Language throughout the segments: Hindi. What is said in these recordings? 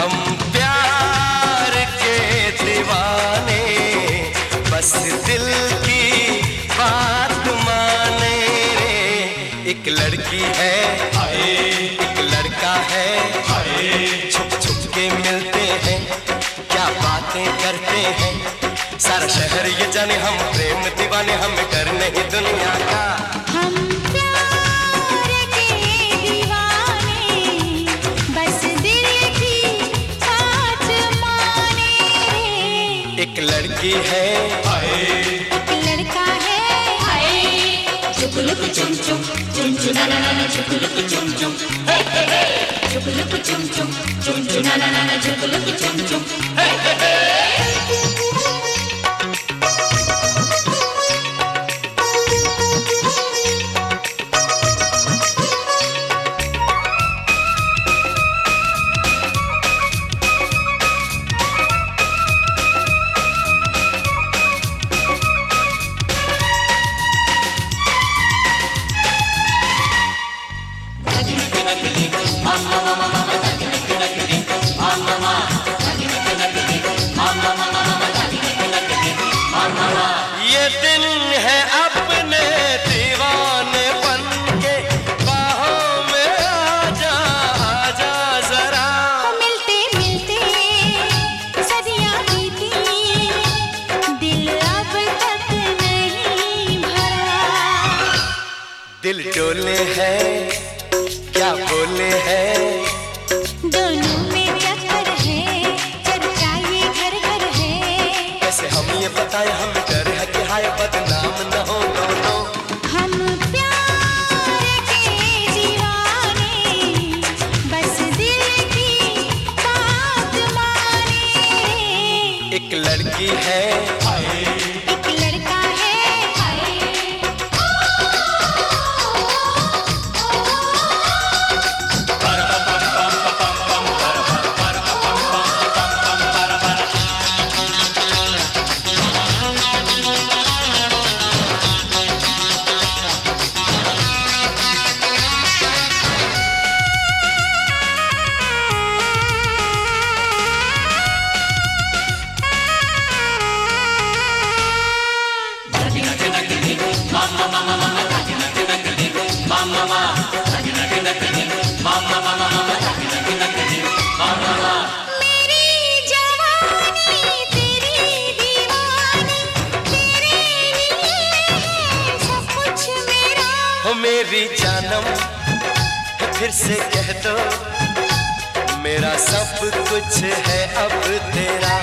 हम प्यार के दीवाने बस दिल की बात माने रे। एक लड़की है आए एक लड़का है आए छुप छुप के मिलते हैं क्या बातें करते हैं? सारा शहर ये जाने हम प्रेम दीवाने हम कर नहीं दुनिया का। लड़की है एक लड़का है Chukuluku chum chum, chum chum na na na na, chukuluku chum chum, hey hey hey. Chukuluku chum chum, chum chum na दिल अब तक नहीं भरा। दिल डोले है एक लड़की है। हो मेरी जानम फिर से कह दो मेरा सब कुछ है अब तेरा।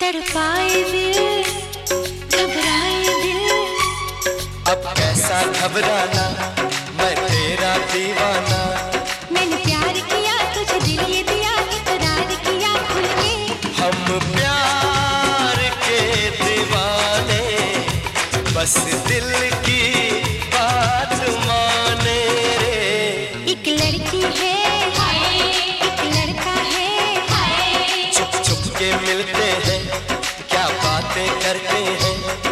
तड़पाए दिल घबराए दिल। अब कैसा घबराना करते हैं।